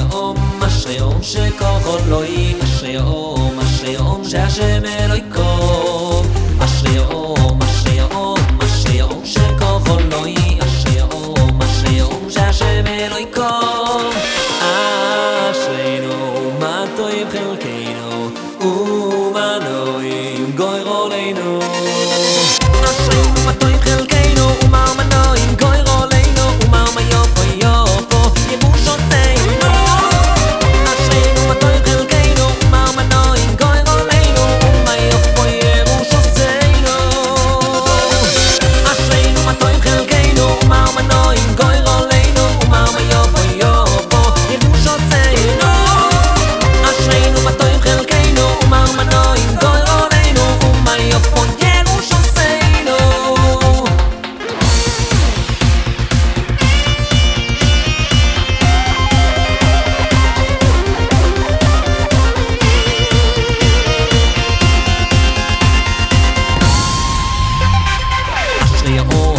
השם, השם שכוחו לא יהיה, השם, השם שהשם אלוהיקו, השם אשרינו, מה טועים חלקנו, ומנועים גוי רואים Actually, all